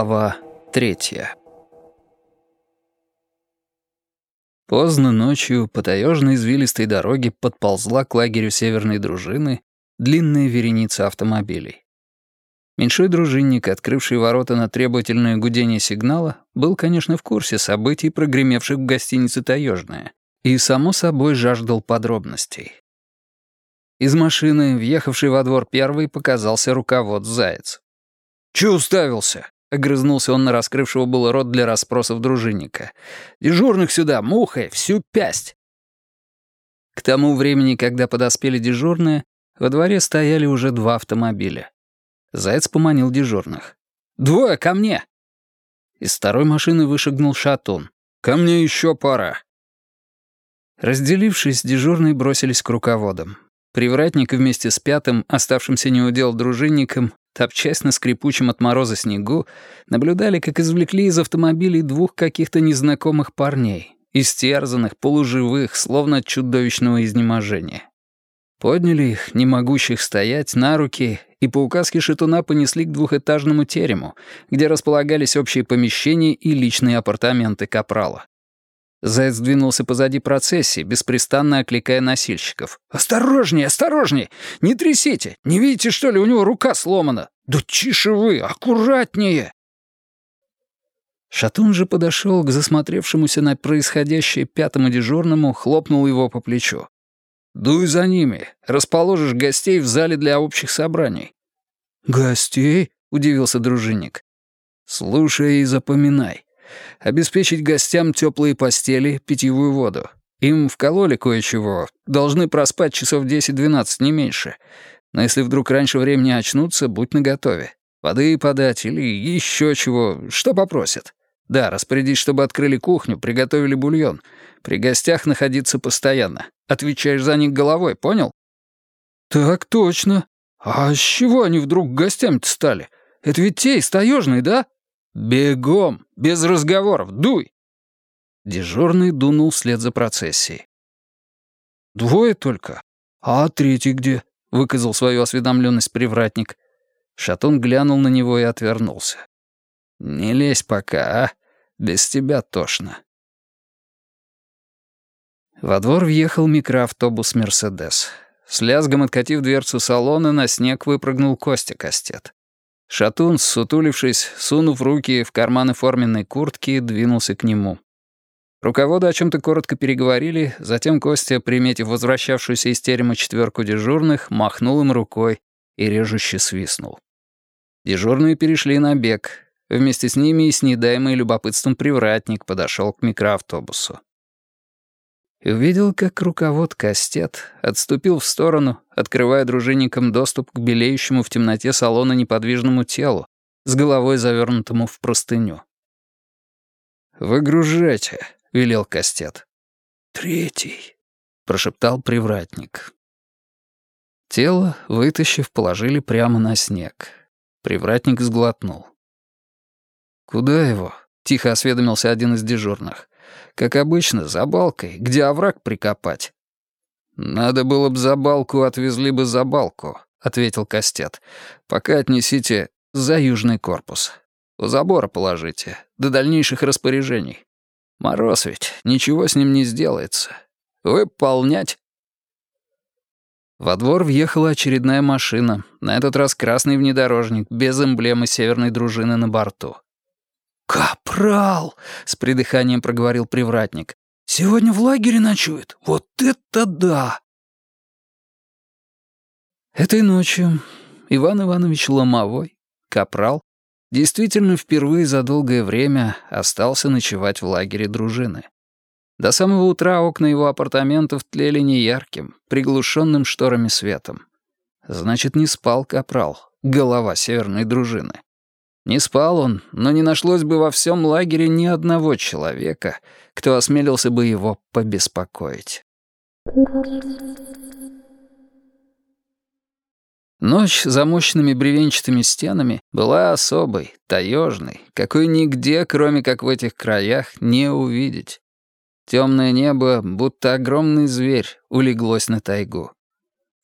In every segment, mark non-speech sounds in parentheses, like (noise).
Глава третья Поздно ночью по таежной извилистой дороге подползла к лагерю северной дружины длинная вереница автомобилей. Меньшой дружинник, открывший ворота на требовательное гудение сигнала, был, конечно, в курсе событий, прогремевших в гостинице «Таежная», и, само собой, жаждал подробностей. Из машины, въехавшей во двор первый, показался руковод Заяц. «Чё уставился?» — огрызнулся он на раскрывшего было рот для расспросов дружинника. «Дежурных сюда, мухой, всю пясть!» К тому времени, когда подоспели дежурные, во дворе стояли уже два автомобиля. Заяц поманил дежурных. «Двое, ко мне!» Из второй машины вышагнул Шатун. «Ко мне еще пара!» Разделившись, дежурные бросились к руководам. Привратник вместе с пятым, оставшимся неудел дружинником, топчась на скрипучем от мороза снегу, наблюдали, как извлекли из автомобилей двух каких-то незнакомых парней, истерзанных, полуживых, словно от чудовищного изнеможения. Подняли их, не могущих стоять, на руки, и по указке шатуна понесли к двухэтажному терему, где располагались общие помещения и личные апартаменты капрала. Заяц двинулся позади процессии, беспрестанно окликая носильщиков. «Осторожнее, осторожнее! Не трясите! Не видите, что ли, у него рука сломана? Да тише вы, аккуратнее!» Шатун же подошел к засмотревшемуся на происходящее пятому дежурному, хлопнул его по плечу. «Дуй за ними. Расположишь гостей в зале для общих собраний». «Гостей?» — удивился дружинник. «Слушай и запоминай обеспечить гостям теплые постели, питьевую воду. Им вкололи кое-чего, должны проспать часов 10-12, не меньше. Но если вдруг раньше времени очнутся, будь наготове. Воды подать или еще чего, что попросят. Да, распорядись, чтобы открыли кухню, приготовили бульон. При гостях находиться постоянно. Отвечаешь за них головой, понял? Так точно. А с чего они вдруг гостями-то стали? Это ведь те из таежной, да? «Бегом! Без разговоров! Дуй!» Дежурный дунул вслед за процессией. «Двое только? А третий где?» — выказал свою осведомленность привратник. Шатун глянул на него и отвернулся. «Не лезь пока, а? Без тебя тошно». Во двор въехал микроавтобус «Мерседес». С лязгом откатив дверцу салона, на снег выпрыгнул Костя Костет. Шатун, сутулившись, сунув руки в карманы форменной куртки, двинулся к нему. Руководы о чем-то коротко переговорили, затем Костя, приметив возвращавшуюся из терема четверку дежурных, махнул им рукой и режуще свистнул. Дежурные перешли на бег. Вместе с ними и с недаемый любопытством привратник подошел к микроавтобусу и увидел, как руковод Кастет отступил в сторону, открывая дружинникам доступ к белеющему в темноте салона неподвижному телу, с головой завернутому в простыню. «Выгружайте», — велел Кастет. «Третий», — прошептал привратник. Тело, вытащив, положили прямо на снег. Привратник сглотнул. «Куда его?» — тихо осведомился один из дежурных. Как обычно, за балкой, где овраг прикопать. «Надо было бы за балку, отвезли бы за балку», — ответил Костет. «Пока отнесите за южный корпус. У забора положите, до дальнейших распоряжений. Мороз ведь, ничего с ним не сделается. Выполнять». Во двор въехала очередная машина, на этот раз красный внедорожник, без эмблемы северной дружины на борту. «Капрал!» — с придыханием проговорил привратник. «Сегодня в лагере ночует? Вот это да!» Этой ночью Иван Иванович Ломовой, капрал, действительно впервые за долгое время остался ночевать в лагере дружины. До самого утра окна его апартаментов тлели неярким, приглушенным шторами светом. Значит, не спал капрал, голова северной дружины. Не спал он, но не нашлось бы во всем лагере ни одного человека, кто осмелился бы его побеспокоить. Ночь за мощными бревенчатыми стенами была особой, таежной, какой нигде, кроме как в этих краях, не увидеть. Темное небо, будто огромный зверь, улеглось на тайгу.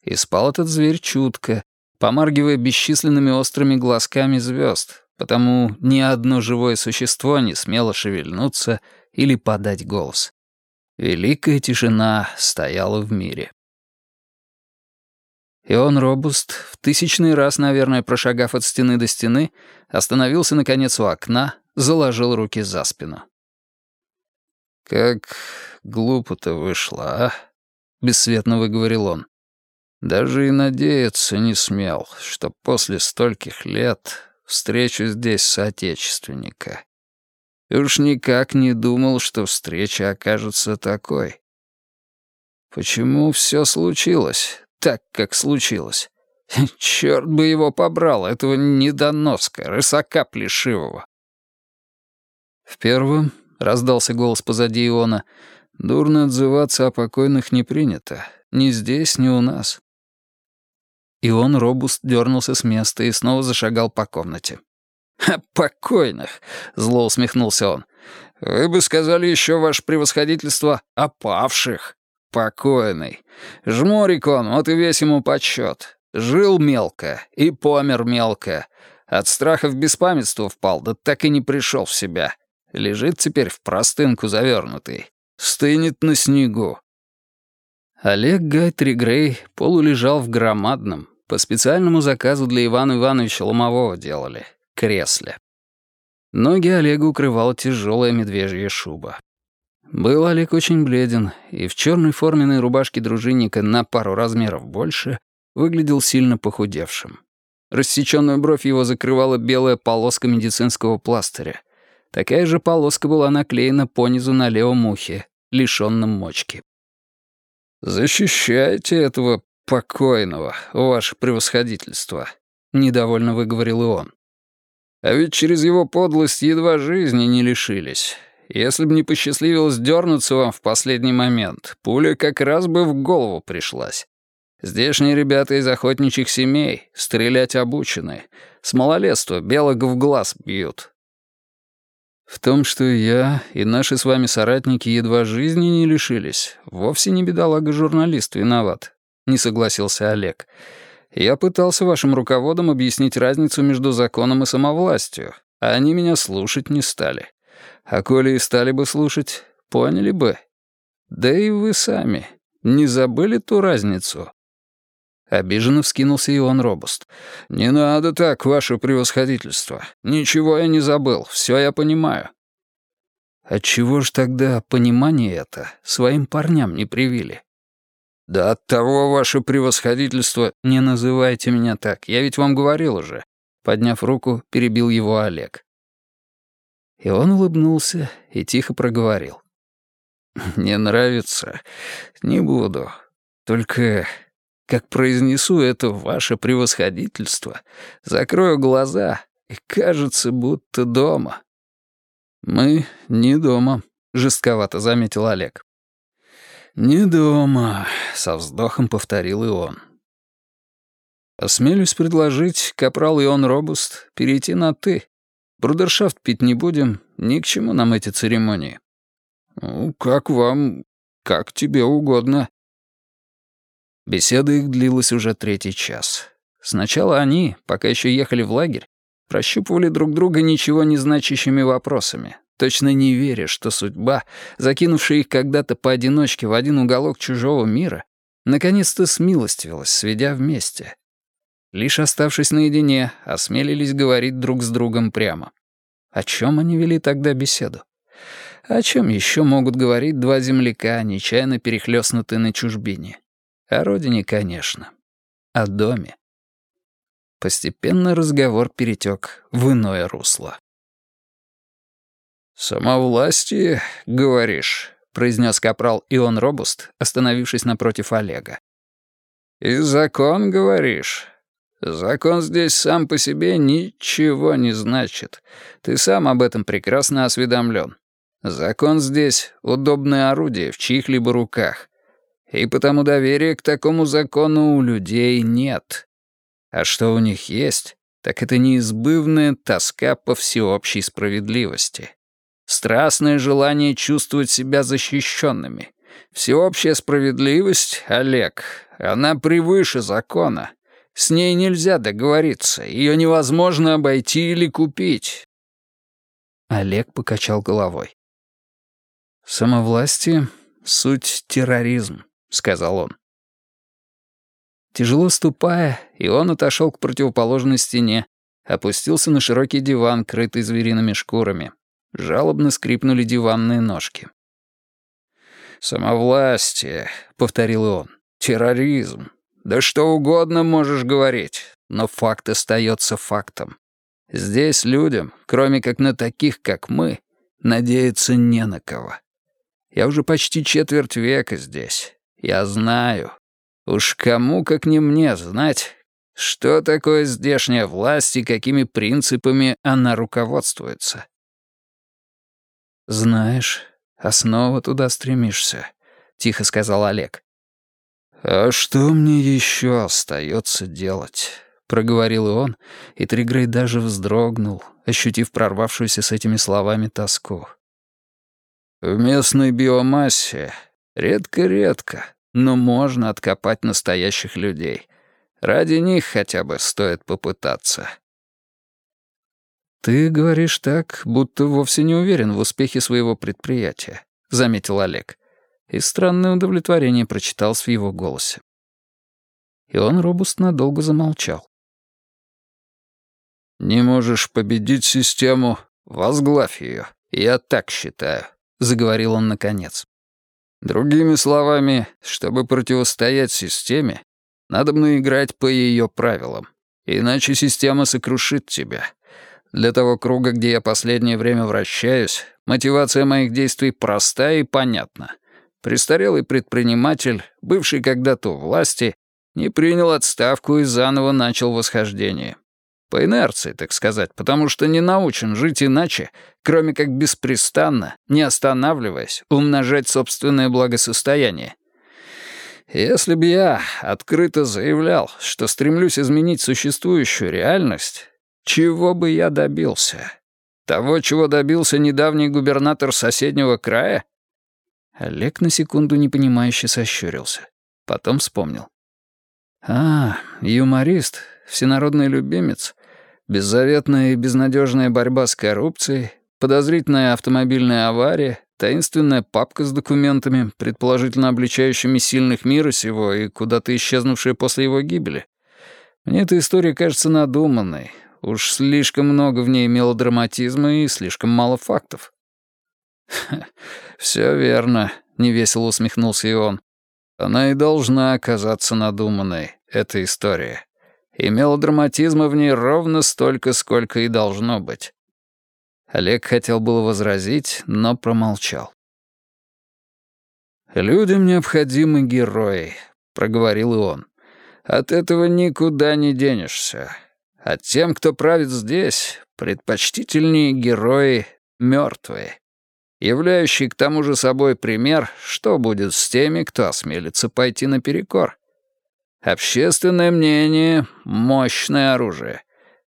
И спал этот зверь чутко, помаргивая бесчисленными острыми глазками звезд, потому ни одно живое существо не смело шевельнуться или подать голос. Великая тишина стояла в мире. И он, Робуст, в тысячный раз, наверное, прошагав от стены до стены, остановился, наконец, у окна, заложил руки за спину. «Как глупо-то вышло, а?» — бесцветно выговорил он. «Даже и надеяться не смел, что после стольких лет встречу здесь соотечественника. И уж никак не думал, что встреча окажется такой. Почему все случилось так, как случилось? (laughs) Черт бы его побрал, этого недоноска, рысака плешивого. В первом раздался голос позади Иона. Дурно отзываться о покойных не принято. Ни здесь, ни у нас. И он, робуст, дернулся с места и снова зашагал по комнате. «О покойных!» — зло усмехнулся он. «Вы бы сказали еще, ваше превосходительство, о павших. Покойный. Жмурик он, вот и весь ему почет. Жил мелко и помер мелко. От страха в беспамятство впал, да так и не пришел в себя. Лежит теперь в простынку завернутый. Стынет на снегу. Олег Гайтри Грей полулежал в громадном, по специальному заказу для Ивана Ивановича Ломового делали, кресле. Ноги Олега укрывала тяжелая медвежья шуба. Был Олег очень бледен, и в черной форменной рубашке дружинника на пару размеров больше выглядел сильно похудевшим. Рассеченную бровь его закрывала белая полоска медицинского пластыря. Такая же полоска была наклеена понизу на левом ухе, лишённом мочки. «Защищайте этого покойного, ваше превосходительство», — недовольно выговорил и он. «А ведь через его подлость едва жизни не лишились. Если бы не посчастливилось дернуться вам в последний момент, пуля как раз бы в голову пришлась. Здешние ребята из охотничьих семей, стрелять обучены. С малолетства белок в глаз бьют. В том, что я и наши с вами соратники едва жизни не лишились, вовсе не бедолага-журналист виноват, не согласился Олег. Я пытался вашим руководам объяснить разницу между законом и самовластью, а они меня слушать не стали. А коли и стали бы слушать, поняли бы. Да и вы сами не забыли ту разницу? Обиженно вскинулся Иоанн Робуст. «Не надо так, ваше превосходительство. Ничего я не забыл, все я понимаю». «Отчего ж тогда понимание это своим парням не привили?» «Да от того, ваше превосходительство...» «Не называйте меня так, я ведь вам говорил уже». Подняв руку, перебил его Олег. И он улыбнулся и тихо проговорил. «Не нравится? Не буду. Только как произнесу это ваше превосходительство, закрою глаза, и кажется, будто дома». «Мы не дома», — жестковато заметил Олег. «Не дома», — со вздохом повторил и он. «Осмелюсь предложить, капрал Ион Робуст, перейти на «ты». Брудершафт пить не будем, ни к чему нам эти церемонии». «Ну, как вам, как тебе угодно», Беседа их длилась уже третий час. Сначала они, пока еще ехали в лагерь, прощупывали друг друга ничего не значащими вопросами, точно не веря, что судьба, закинувшая их когда-то поодиночке в один уголок чужого мира, наконец-то смилостивилась, сведя вместе. Лишь оставшись наедине, осмелились говорить друг с другом прямо. О чем они вели тогда беседу? О чем еще могут говорить два земляка, нечаянно перехлестнутые на чужбине? О родине, конечно. О доме. Постепенно разговор перетек в иное русло. «Самовластие, говоришь», — произнес капрал Ион Робуст, остановившись напротив Олега. «И закон, говоришь? Закон здесь сам по себе ничего не значит. Ты сам об этом прекрасно осведомлен. Закон здесь — удобное орудие в чьих-либо руках и потому доверия к такому закону у людей нет. А что у них есть, так это неизбывная тоска по всеобщей справедливости. Страстное желание чувствовать себя защищенными. Всеобщая справедливость, Олег, она превыше закона. С ней нельзя договориться, ее невозможно обойти или купить». Олег покачал головой. «Самовластие — суть терроризм», — сказал он. Тяжело ступая, и он отошел к противоположной стене, опустился на широкий диван, крытый звериными шкурами. Жалобно скрипнули диванные ножки. «Самовластие», — повторил он, — «терроризм. Да что угодно можешь говорить, но факт остается фактом. Здесь людям, кроме как на таких, как мы, надеяться не на кого. Я уже почти четверть века здесь. Я знаю. Уж кому, как не мне, знать, что такое здешняя власть и какими принципами она руководствуется. «Знаешь, а снова туда стремишься», — тихо сказал Олег. «А что мне еще остается делать?» — проговорил и он, и Тригрей даже вздрогнул, ощутив прорвавшуюся с этими словами тоску. В местной биомассе редко-редко, но можно откопать настоящих людей. Ради них хотя бы стоит попытаться. «Ты говоришь так, будто вовсе не уверен в успехе своего предприятия», — заметил Олег. И странное удовлетворение прочиталось в его голосе. И он робустно долго замолчал. «Не можешь победить систему, возглавь ее. Я так считаю», — заговорил он наконец. «Другими словами, чтобы противостоять системе, надо бы играть по ее правилам. Иначе система сокрушит тебя. Для того круга, где я последнее время вращаюсь, мотивация моих действий проста и понятна. Престарелый предприниматель, бывший когда-то у власти, не принял отставку и заново начал восхождение. По инерции, так сказать, потому что не научен жить иначе, кроме как беспрестанно, не останавливаясь, умножать собственное благосостояние. Если бы я открыто заявлял, что стремлюсь изменить существующую реальность, чего бы я добился? Того, чего добился недавний губернатор соседнего края? Олег на секунду непонимающе сощурился. Потом вспомнил. «А, юморист, всенародный любимец, беззаветная и безнадежная борьба с коррупцией, подозрительная автомобильная авария, таинственная папка с документами, предположительно обличающими сильных мира сего и куда-то исчезнувшая после его гибели. Мне эта история кажется надуманной. Уж слишком много в ней мелодраматизма и слишком мало фактов. «Все верно», — невесело усмехнулся и он. «Она и должна оказаться надуманной, эта история. И мелодраматизма в ней ровно столько, сколько и должно быть». Олег хотел было возразить, но промолчал. «Людям необходимы герои», — проговорил и он. «От этого никуда не денешься. А тем, кто правит здесь, предпочтительнее герои мертвые, являющие к тому же собой пример, что будет с теми, кто осмелится пойти наперекор. Общественное мнение — мощное оружие.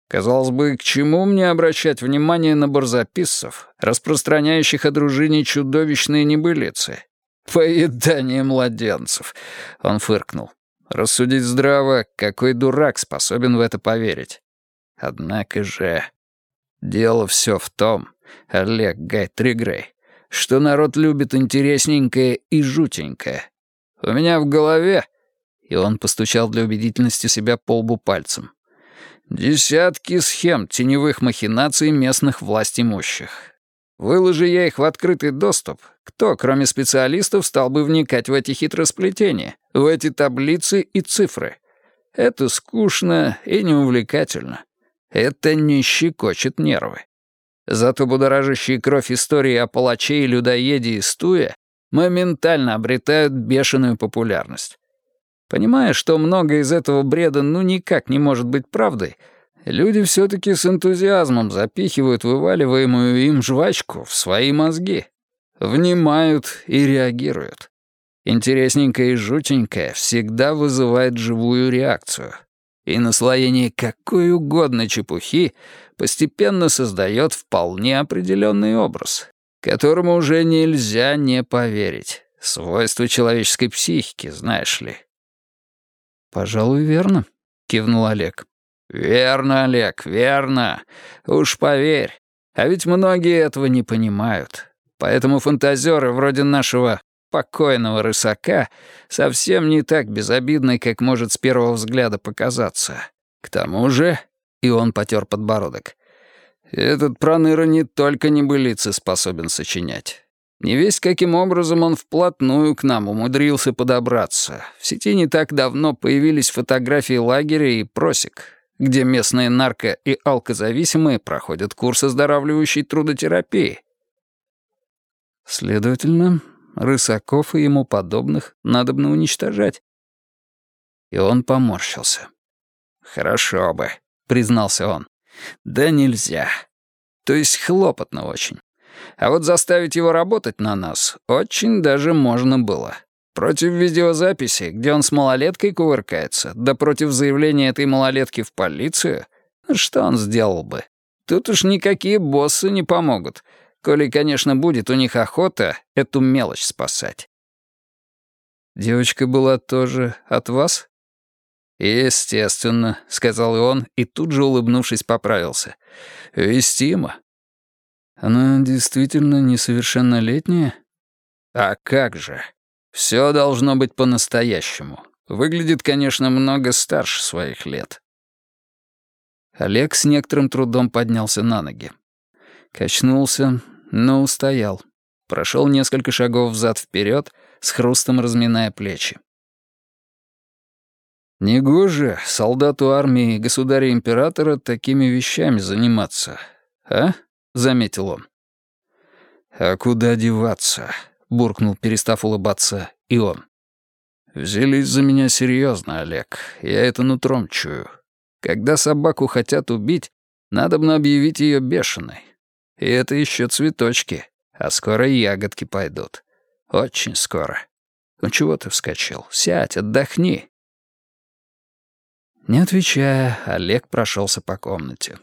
Казалось бы, к чему мне обращать внимание на барзаписцев, распространяющих о дружине чудовищные небылицы? Поедание младенцев. Он фыркнул. Рассудить здраво, какой дурак способен в это поверить. Однако же... Дело все в том, Олег Гай Тригрей, что народ любит интересненькое и жутенькое. У меня в голове и он постучал для убедительности себя по лбу пальцем. «Десятки схем теневых махинаций местных властимущих. Выложи я их в открытый доступ, кто, кроме специалистов, стал бы вникать в эти хитросплетения, в эти таблицы и цифры? Это скучно и неувлекательно. Это не щекочет нервы. Зато будоражащие кровь истории о палаче и людоеде и стуе моментально обретают бешеную популярность. Понимая, что многое из этого бреда ну никак не может быть правдой, люди все-таки с энтузиазмом запихивают вываливаемую им жвачку в свои мозги. Внимают и реагируют. Интересненькое и жутенькое всегда вызывает живую реакцию. И наслоение какой угодно чепухи постепенно создает вполне определенный образ, которому уже нельзя не поверить. Свойство человеческой психики, знаешь ли. «Пожалуй, верно», кивнул Олег. «Верно, Олег, верно. Уж поверь. А ведь многие этого не понимают. Поэтому фантазеры вроде нашего покойного рысака совсем не так безобидны, как может с первого взгляда показаться. К тому же...» И он потер подбородок. «Этот проныра не только небылицы способен сочинять. Не весь каким образом он вплотную к нам умудрился подобраться. В сети не так давно появились фотографии лагеря и просек, где местные нарко- и алкозависимые проходят курс оздоравливающей трудотерапии. Следовательно, рысаков и ему подобных надобно уничтожать. И он поморщился. «Хорошо бы», — признался он. «Да нельзя. То есть хлопотно очень. А вот заставить его работать на нас очень даже можно было. Против видеозаписи, где он с малолеткой кувыркается, да против заявления этой малолетки в полицию, что он сделал бы? Тут уж никакие боссы не помогут, коли, конечно, будет у них охота эту мелочь спасать. «Девочка была тоже от вас?» «Естественно», — сказал он, и тут же, улыбнувшись, поправился. «Вестимо. Она действительно несовершеннолетняя? А как же? Все должно быть по-настоящему. Выглядит, конечно, много старше своих лет. Олег с некоторым трудом поднялся на ноги. Качнулся, но устоял. Прошел несколько шагов взад-вперед, с хрустом разминая плечи. Негоже солдату армии государя-императора такими вещами заниматься, а? — заметил он. «А куда деваться?» — буркнул, перестав улыбаться, и он. «Взялись за меня серьезно, Олег. Я это нутром чую. Когда собаку хотят убить, надо бы объявить ее бешеной. И это еще цветочки, а скоро ягодки пойдут. Очень скоро. Ну чего ты вскочил? Сядь, отдохни». Не отвечая, Олег прошелся по комнате.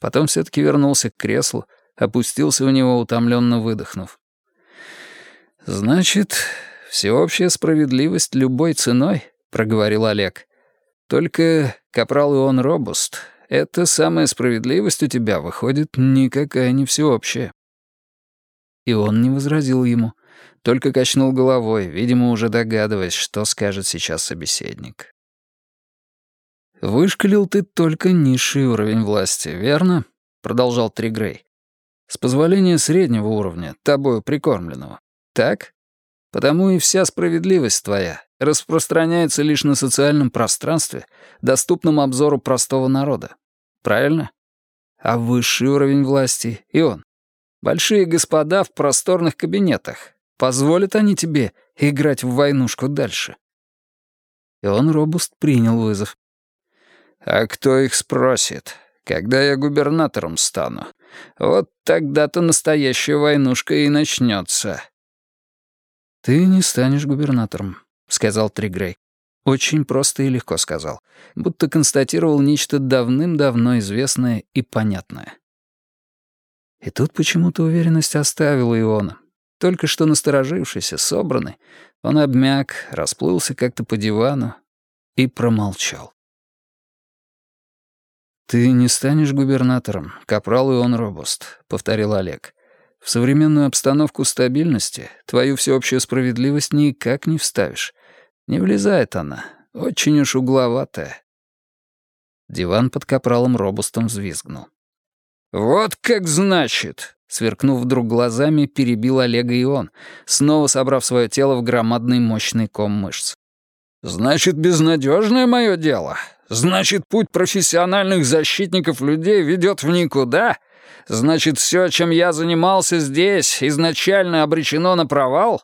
Потом все-таки вернулся к креслу, опустился в него, утомленно выдохнув. «Значит, всеобщая справедливость любой ценой», — проговорил Олег. «Только капрал Ион Робуст, эта самая справедливость у тебя выходит никакая не всеобщая». И он не возразил ему, только качнул головой, видимо, уже догадываясь, что скажет сейчас собеседник. «Вышкалил ты только низший уровень власти, верно?» — продолжал Тригрей. «С позволения среднего уровня, тобою прикормленного. Так? Потому и вся справедливость твоя распространяется лишь на социальном пространстве, доступном обзору простого народа. Правильно? А высший уровень власти и он. Большие господа в просторных кабинетах. Позволят они тебе играть в войнушку дальше?» И он робуст принял вызов. А кто их спросит? Когда я губернатором стану? Вот тогда-то настоящая войнушка и начнется. «Ты не станешь губернатором», — сказал Тригрей. Очень просто и легко сказал, будто констатировал нечто давным-давно известное и понятное. И тут почему-то уверенность оставила Иона. Только что насторожившийся, собранный, он обмяк, расплылся как-то по дивану и промолчал. «Ты не станешь губернатором, капрал Ион Робост», — повторил Олег. «В современную обстановку стабильности твою всеобщую справедливость никак не вставишь. Не влезает она, очень уж угловатая». Диван под капралом Робустом взвизгнул. «Вот как значит!» Сверкнув вдруг глазами, перебил Олега и он, снова собрав свое тело в громадный мощный ком мышц. «Значит, безнадежное мое дело? Значит, путь профессиональных защитников людей ведет в никуда? Значит, все, чем я занимался здесь, изначально обречено на провал?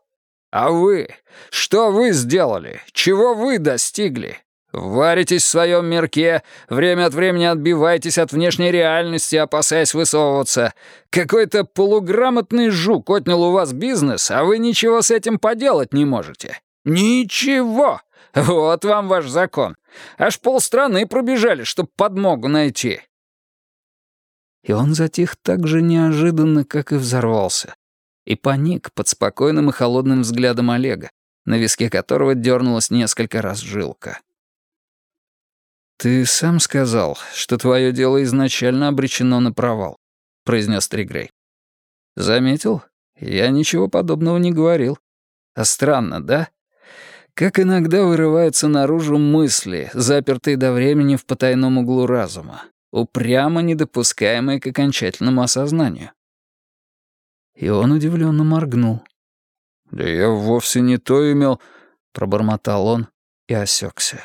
А вы? Что вы сделали? Чего вы достигли? Варитесь в своем мирке, время от времени отбиваетесь от внешней реальности, опасаясь высовываться. Какой-то полуграмотный жук отнял у вас бизнес, а вы ничего с этим поделать не можете. Ничего! Вот вам ваш закон. Аж полстраны пробежали, чтоб подмогу найти». И он затих так же неожиданно, как и взорвался. И паник под спокойным и холодным взглядом Олега, на виске которого дернулась несколько раз жилка. «Ты сам сказал, что твое дело изначально обречено на провал», — произнес Тригрей. «Заметил? Я ничего подобного не говорил. А странно, да? Как иногда вырываются наружу мысли, запертые до времени в потайном углу разума, упрямо недопускаемые к окончательному осознанию». И он удивленно моргнул. «Да я вовсе не то имел...» — пробормотал он и осекся.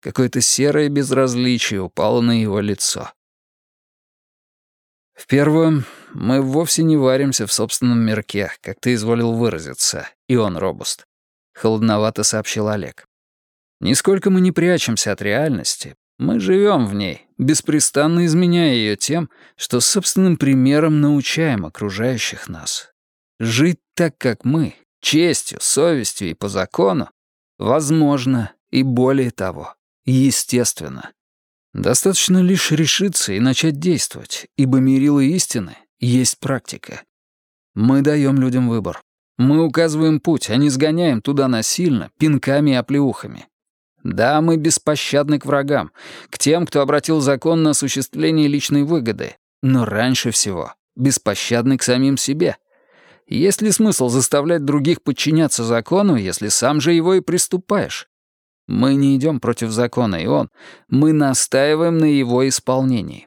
Какое-то серое безразличие упало на его лицо. В первом, мы вовсе не варимся в собственном мирке, как ты изволил выразиться, и он робуст. Холодновато сообщил Олег. Нисколько мы не прячемся от реальности. Мы живем в ней, беспрестанно изменяя ее тем, что собственным примером научаем окружающих нас. Жить так, как мы, честью, совестью и по закону, возможно и более того, естественно. Достаточно лишь решиться и начать действовать, ибо мерило истины есть практика. Мы даем людям выбор. Мы указываем путь, а не сгоняем туда насильно, пинками и оплеухами. Да, мы беспощадны к врагам, к тем, кто обратил закон на осуществление личной выгоды, но раньше всего беспощадны к самим себе. Есть ли смысл заставлять других подчиняться закону, если сам же его и приступаешь? Мы не идем против закона, и он. Мы настаиваем на его исполнении.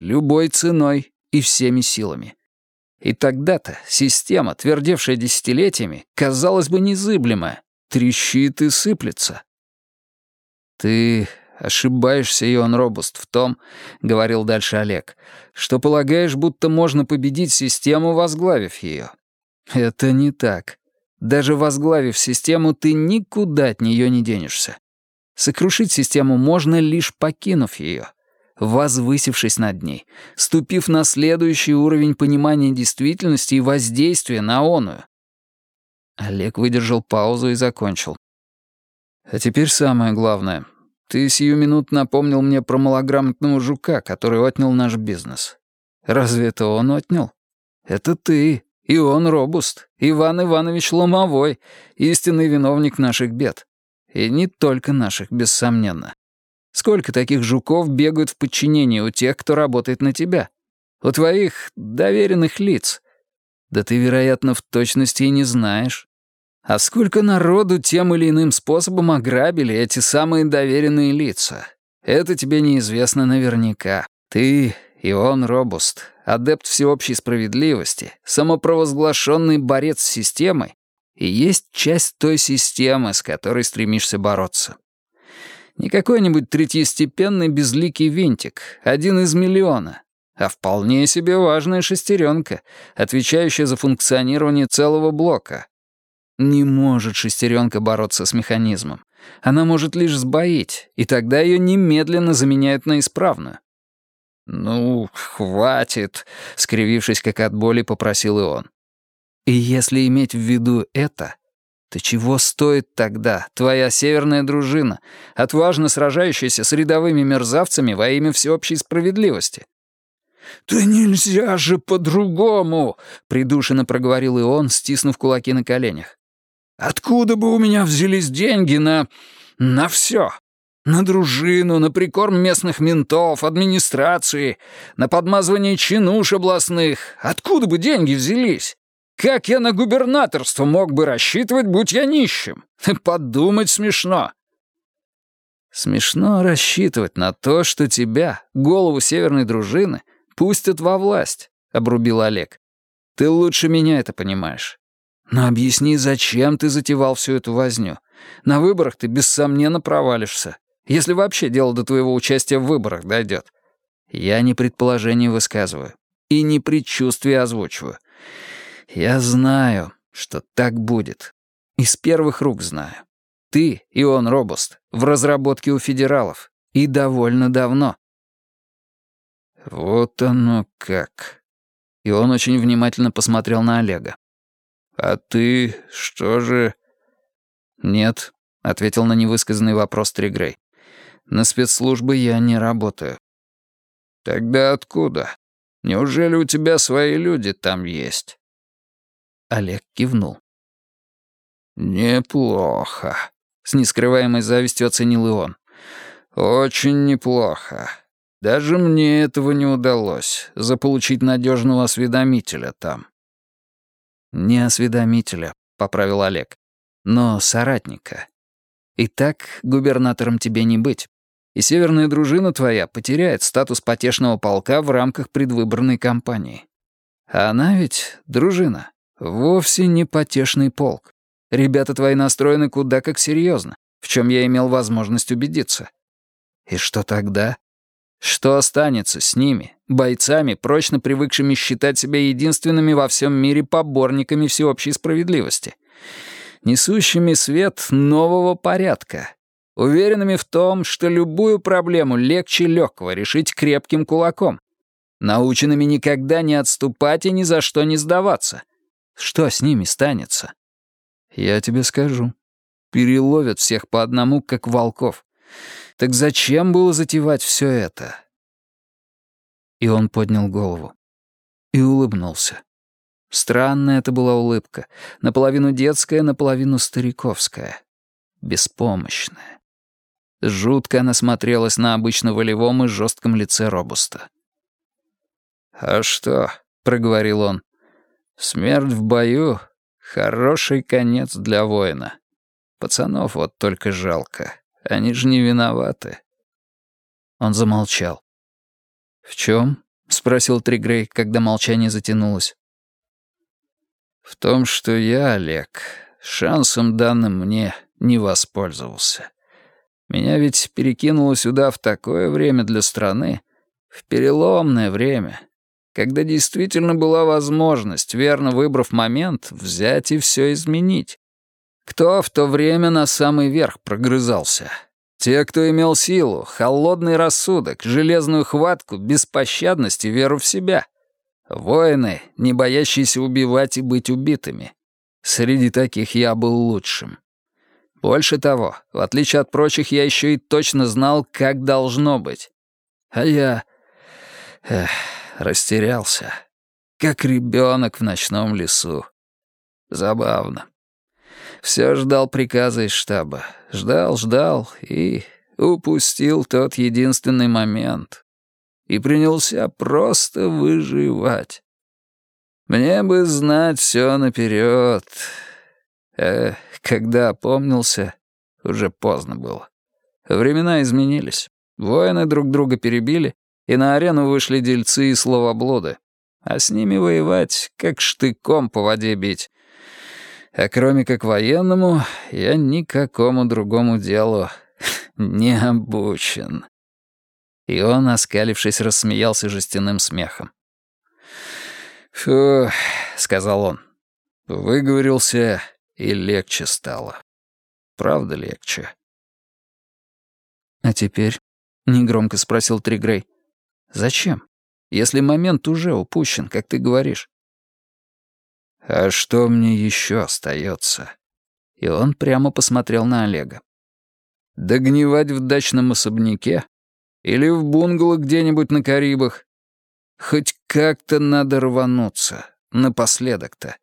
Любой ценой и всеми силами. И тогда-то система, твердевшая десятилетиями, казалось бы, незыблемая, трещит и сыплется. «Ты ошибаешься, Ион Робуст, в том, — говорил дальше Олег, — что полагаешь, будто можно победить систему, возглавив ее. Это не так. Даже возглавив систему, ты никуда от нее не денешься. Сокрушить систему можно, лишь покинув ее, возвысившись над ней, ступив на следующий уровень понимания действительности и воздействия на оную. Олег выдержал паузу и закончил. А теперь самое главное. Ты сию минут напомнил мне про малограмотного жука, который отнял наш бизнес. Разве это он отнял? Это ты. И он робуст, Иван Иванович Ломовой, истинный виновник наших бед. И не только наших, бессомненно. Сколько таких жуков бегают в подчинении у тех, кто работает на тебя? У твоих доверенных лиц. Да ты, вероятно, в точности и не знаешь. А сколько народу тем или иным способом ограбили эти самые доверенные лица? Это тебе неизвестно наверняка. Ты и он робуст, адепт всеобщей справедливости, самопровозглашенный борец с системой, и есть часть той системы, с которой стремишься бороться. Не какой-нибудь третьестепенный безликий винтик, один из миллиона, а вполне себе важная шестеренка, отвечающая за функционирование целого блока. Не может шестеренка бороться с механизмом. Она может лишь сбоить, и тогда ее немедленно заменяют на исправную. «Ну, хватит», — скривившись как от боли, попросил и он. «И если иметь в виду это, то чего стоит тогда твоя северная дружина, отважно сражающаяся с рядовыми мерзавцами во имя всеобщей справедливости?» «Да нельзя же по-другому!» — придушенно проговорил и он, стиснув кулаки на коленях. «Откуда бы у меня взялись деньги на... на все? На дружину, на прикорм местных ментов, администрации, на подмазывание чинуш областных. Откуда бы деньги взялись? Как я на губернаторство мог бы рассчитывать, будь я нищим? (laughs) Подумать смешно. Смешно рассчитывать на то, что тебя, голову северной дружины, пустят во власть, — обрубил Олег. Ты лучше меня это понимаешь. Но объясни, зачем ты затевал всю эту возню? На выборах ты бессомненно провалишься если вообще дело до твоего участия в выборах дойдет. Я не предположение высказываю и не предчувствие озвучиваю. Я знаю, что так будет. Из первых рук знаю. Ты и он, Робуст, в разработке у федералов. И довольно давно. Вот оно как. И он очень внимательно посмотрел на Олега. «А ты что же...» «Нет», — ответил на невысказанный вопрос Тригрей. На спецслужбы я не работаю». «Тогда откуда? Неужели у тебя свои люди там есть?» Олег кивнул. «Неплохо», — с нескрываемой завистью оценил и он. «Очень неплохо. Даже мне этого не удалось, заполучить надежного осведомителя там». «Не осведомителя», — поправил Олег, — «но соратника. И так губернатором тебе не быть. И северная дружина твоя потеряет статус потешного полка в рамках предвыборной кампании. А она ведь, дружина, вовсе не потешный полк. Ребята твои настроены куда как серьезно, в чем я имел возможность убедиться. И что тогда? Что останется с ними, бойцами, прочно привыкшими считать себя единственными во всем мире поборниками всеобщей справедливости? Несущими свет нового порядка, уверенными в том, что любую проблему легче легкого решить крепким кулаком, наученными никогда не отступать и ни за что не сдаваться. Что с ними станется? Я тебе скажу. Переловят всех по одному, как волков. Так зачем было затевать все это? И он поднял голову. И улыбнулся. Странная это была улыбка. Наполовину детская, наполовину стариковская. Беспомощная. Жутко она смотрелась на обычно волевом и жестком лице Робуста. «А что?» — проговорил он. «Смерть в бою — хороший конец для воина. Пацанов вот только жалко. Они же не виноваты». Он замолчал. «В чем?» — спросил Тригрей, когда молчание затянулось. «В том, что я, Олег, шансом данным мне не воспользовался. Меня ведь перекинуло сюда в такое время для страны, в переломное время, когда действительно была возможность, верно выбрав момент, взять и все изменить. Кто в то время на самый верх прогрызался? Те, кто имел силу, холодный рассудок, железную хватку, беспощадность и веру в себя. Воины, не боящиеся убивать и быть убитыми. Среди таких я был лучшим. Больше того, в отличие от прочих, я еще и точно знал, как должно быть. А я... Эх, растерялся. Как ребенок в ночном лесу. Забавно. Все ждал приказа из штаба. Ждал, ждал и упустил тот единственный момент. И принялся просто выживать. Мне бы знать все наперед. Э, когда опомнился, уже поздно было. Времена изменились. Воины друг друга перебили, и на арену вышли дельцы и словоблуды. А с ними воевать, как штыком по воде бить. А кроме как военному, я никакому другому делу не обучен». И он, оскалившись, рассмеялся жестяным смехом. «Фу», — сказал он, — выговорился и легче стало. Правда легче. «А теперь?» — негромко спросил Тригрей. «Зачем, если момент уже упущен, как ты говоришь?» «А что мне еще остается?» И он прямо посмотрел на Олега. «Догнивать в дачном особняке? Или в бунгало где-нибудь на Карибах? Хоть как-то надо рвануться, напоследок-то.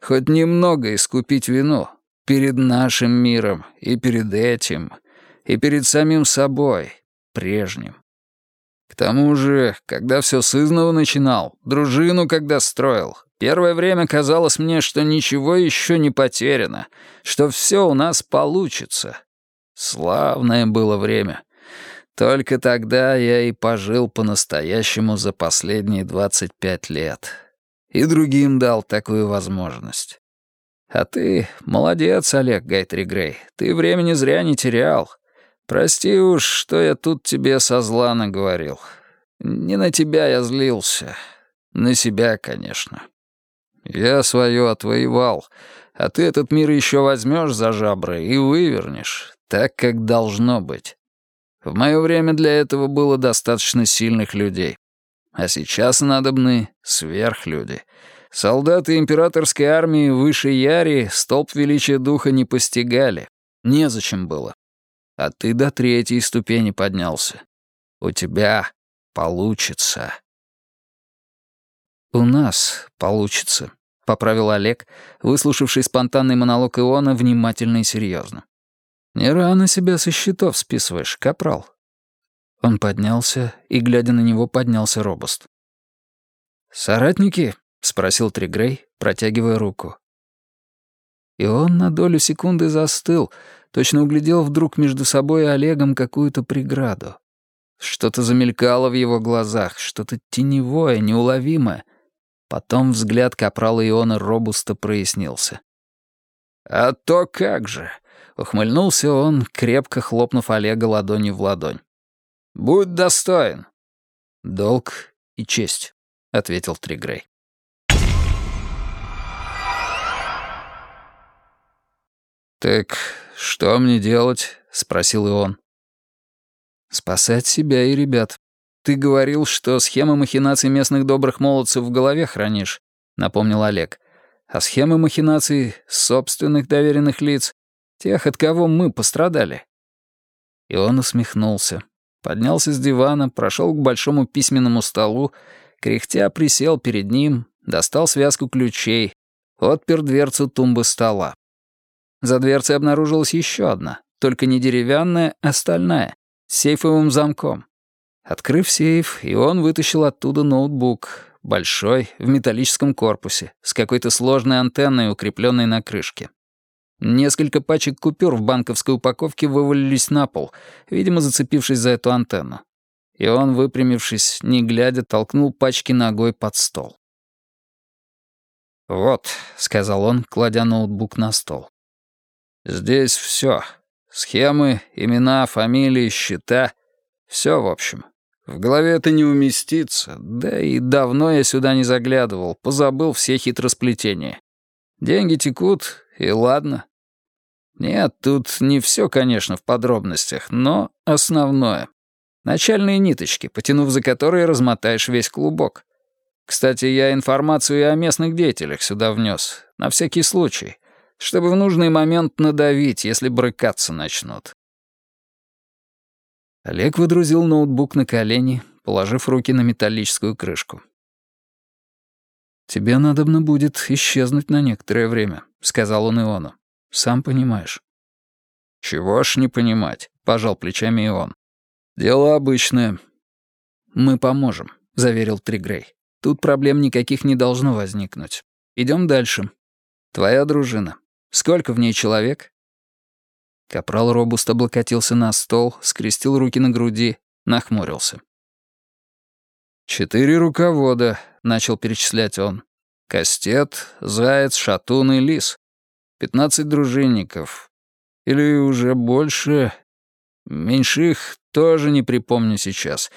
Хоть немного искупить вину перед нашим миром и перед этим, и перед самим собой, прежним. К тому же, когда все сызново начинал, дружину когда строил, первое время казалось мне, что ничего еще не потеряно, что все у нас получится. Славное было время. Только тогда я и пожил по-настоящему за последние 25 лет. И другим дал такую возможность. А ты молодец, Олег Гайтри Грей. Ты времени зря не терял. Прости уж, что я тут тебе со зла наговорил. Не на тебя я злился. На себя, конечно. Я свое отвоевал, а ты этот мир еще возьмешь за жабры и вывернешь, так, как должно быть. В мое время для этого было достаточно сильных людей. А сейчас надобны сверхлюди. Солдаты императорской армии выше Яри столб величия духа не постигали. Незачем было. А ты до третьей ступени поднялся. У тебя получится. «У нас получится», — поправил Олег, выслушавший спонтанный монолог Иона внимательно и серьезно. «Не рано себя со счетов списываешь, капрал. Он поднялся, и, глядя на него, поднялся робост. «Соратники?» — спросил Тригрей, протягивая руку. И он на долю секунды застыл, точно углядел вдруг между собой и Олегом какую-то преграду. Что-то замелькало в его глазах, что-то теневое, неуловимое. Потом взгляд капрала Иона Робуста прояснился. «А то как же!» — ухмыльнулся он, крепко хлопнув Олега ладонью в ладонь. «Будь достоин!» «Долг и честь», — ответил Тригрей. «Так что мне делать?» — спросил и он. «Спасать себя и ребят. Ты говорил, что схемы махинаций местных добрых молодцев в голове хранишь», — напомнил Олег. «А схемы махинаций собственных доверенных лиц, тех, от кого мы пострадали». И он усмехнулся. Поднялся с дивана, прошел к большому письменному столу, кряхтя присел перед ним, достал связку ключей, отпер дверцу тумбы стола. За дверцей обнаружилась еще одна, только не деревянная, а стальная, с сейфовым замком. Открыв сейф, и он вытащил оттуда ноутбук, большой, в металлическом корпусе, с какой-то сложной антенной, укрепленной на крышке. Несколько пачек купюр в банковской упаковке вывалились на пол, видимо, зацепившись за эту антенну. И он, выпрямившись, не глядя, толкнул пачки ногой под стол. «Вот», — сказал он, кладя ноутбук на стол. «Здесь все. Схемы, имена, фамилии, счета. Все, в общем. В голове это не уместится, да и давно я сюда не заглядывал, позабыл все хитросплетения. Деньги текут, и ладно. Нет, тут не все, конечно, в подробностях, но основное. Начальные ниточки, потянув за которые размотаешь весь клубок. Кстати, я информацию и о местных деятелях сюда внес, на всякий случай чтобы в нужный момент надавить, если брыкаться начнут. Олег выдрузил ноутбук на колени, положив руки на металлическую крышку. «Тебе надобно будет исчезнуть на некоторое время», — сказал он Иону. «Сам понимаешь». «Чего ж не понимать», — пожал плечами Ион. «Дело обычное». «Мы поможем», — заверил Тригрей. «Тут проблем никаких не должно возникнуть. Идем дальше. Твоя дружина. Сколько в ней человек?» Капрал Робуст облокотился на стол, скрестил руки на груди, нахмурился. «Четыре руковода», — начал перечислять он. «Кастет, заяц, шатун и лис. Пятнадцать дружинников. Или уже больше. Меньших тоже не припомню сейчас.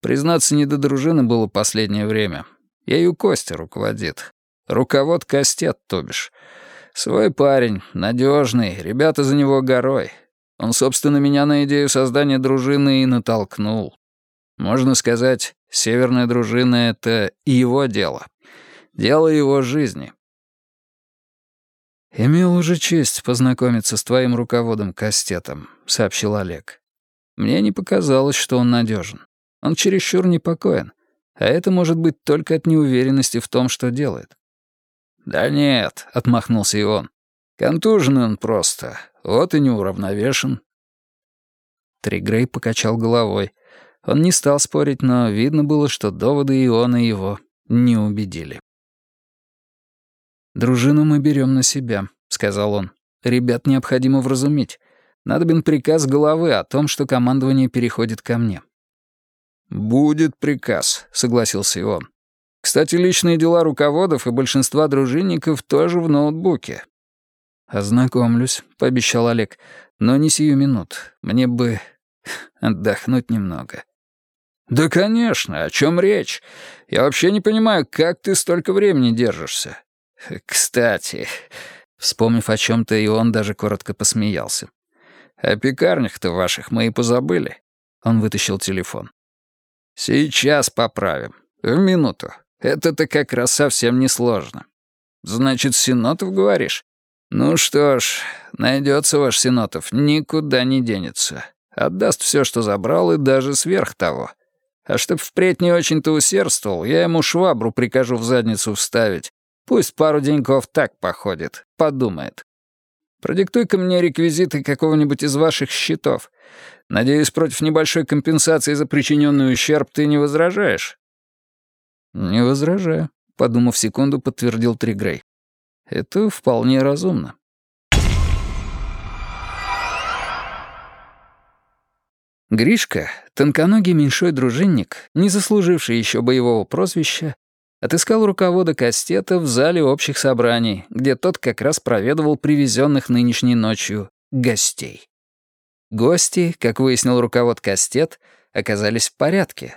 Признаться, не до дружины было последнее время. Ею Костя руководит. Руковод Кастет, то бишь. Свой парень, надежный, ребята за него горой. Он, собственно, меня на идею создания дружины и натолкнул. Можно сказать, северная дружина — это его дело. Дело его жизни. «Имел уже честь познакомиться с твоим руководом Кастетом», — сообщил Олег. «Мне не показалось, что он надежен. Он чересчур непокоен, а это может быть только от неуверенности в том, что делает. «Да нет», — отмахнулся и он. «Контуженный он просто, вот и неуравновешен». Тригрей покачал головой. Он не стал спорить, но видно было, что доводы Иона его не убедили. «Дружину мы берем на себя», — сказал он. «Ребят необходимо вразумить. Надобен приказ головы о том, что командование переходит ко мне». «Будет приказ», — согласился и он. Кстати, личные дела руководов и большинства дружинников тоже в ноутбуке. «Ознакомлюсь», — пообещал Олег. «Но не сию минут. Мне бы (laughs) отдохнуть немного». «Да, конечно. О чем речь? Я вообще не понимаю, как ты столько времени держишься. Кстати...» Вспомнив о чем-то, и он даже коротко посмеялся. «О пекарнях-то ваших мы и позабыли». Он вытащил телефон. «Сейчас поправим. В минуту. Это-то как раз совсем не сложно. Значит, Синотов, говоришь? Ну что ж, найдется ваш Синотов, никуда не денется. Отдаст все, что забрал, и даже сверх того. А чтоб впредь не очень-то усердствовал, я ему швабру прикажу в задницу вставить. Пусть пару деньков так походит, подумает. Продиктуй-ка мне реквизиты какого-нибудь из ваших счетов. Надеюсь, против небольшой компенсации за причиненный ущерб ты не возражаешь?» «Не возражаю», — подумав секунду, подтвердил Тригрей. «Это вполне разумно». Гришка, тонконогий меньшой дружинник, не заслуживший еще боевого прозвища, отыскал руковода Кастета в зале общих собраний, где тот как раз проведывал привезенных нынешней ночью гостей. Гости, как выяснил руковод Кастет, оказались в порядке.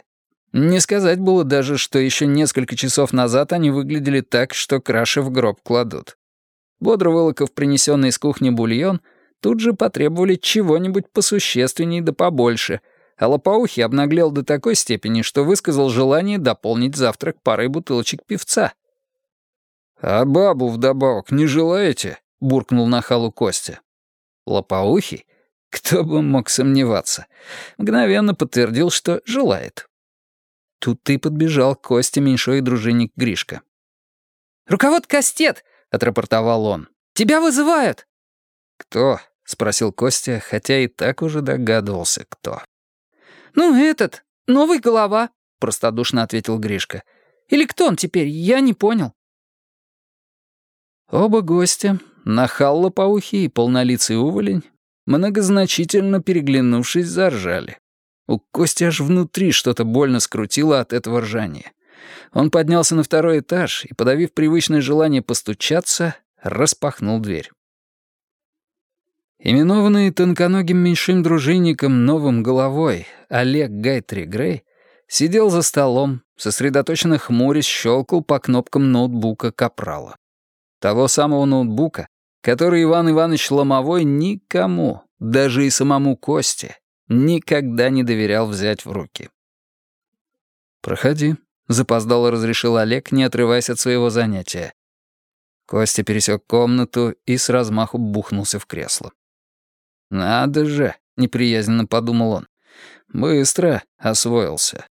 Не сказать было даже, что еще несколько часов назад они выглядели так, что краши в гроб кладут. Бодро вылокав принесенный из кухни бульон — тут же потребовали чего-нибудь посущественней да побольше, а Лопоухий обнаглел до такой степени, что высказал желание дополнить завтрак парой бутылочек певца. «А бабу вдобавок не желаете?» — буркнул на халу Костя. Лопоухий, кто бы мог сомневаться, мгновенно подтвердил, что желает. Тут ты подбежал к Косте меньшой дружинник Гришка. «Руковод Кастет!» — отрапортовал он. «Тебя вызывают!» «Кто?» — спросил Костя, хотя и так уже догадывался, кто. «Ну, этот, новый голова», — простодушно ответил Гришка. «Или кто он теперь, я не понял». Оба гостя, нахал лопоухий и полнолицый уволень, многозначительно переглянувшись, заржали. У Кости аж внутри что-то больно скрутило от этого ржания. Он поднялся на второй этаж и, подавив привычное желание постучаться, распахнул дверь. Именованный тонконогим меньшим дружинником новым головой Олег Гайтри Грей сидел за столом, сосредоточенно хмурясь щелкал по кнопкам ноутбука Капрала. Того самого ноутбука, который Иван Иванович Ломовой никому, даже и самому Косте, никогда не доверял взять в руки. «Проходи», — запоздало разрешил Олег, не отрываясь от своего занятия. Костя пересек комнату и с размаху бухнулся в кресло. «Надо же», — неприязненно подумал он. «Быстро освоился».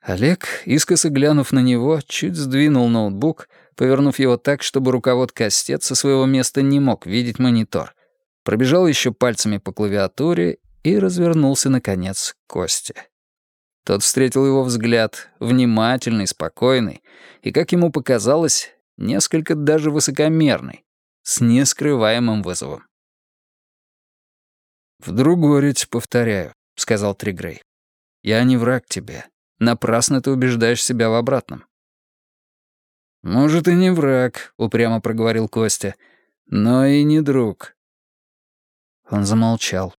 Олег, искоса глянув на него, чуть сдвинул ноутбук, повернув его так, чтобы руковод Костец со своего места не мог видеть монитор. Пробежал еще пальцами по клавиатуре и развернулся, наконец, к Косте. Тот встретил его взгляд, внимательный, спокойный, и, как ему показалось, несколько даже высокомерный, с нескрываемым вызовом. «Вдруг гореть, повторяю», — сказал Тригрей. «Я не враг тебе. Напрасно ты убеждаешь себя в обратном». «Может, и не враг», — упрямо проговорил Костя, «но и не друг». Он замолчал.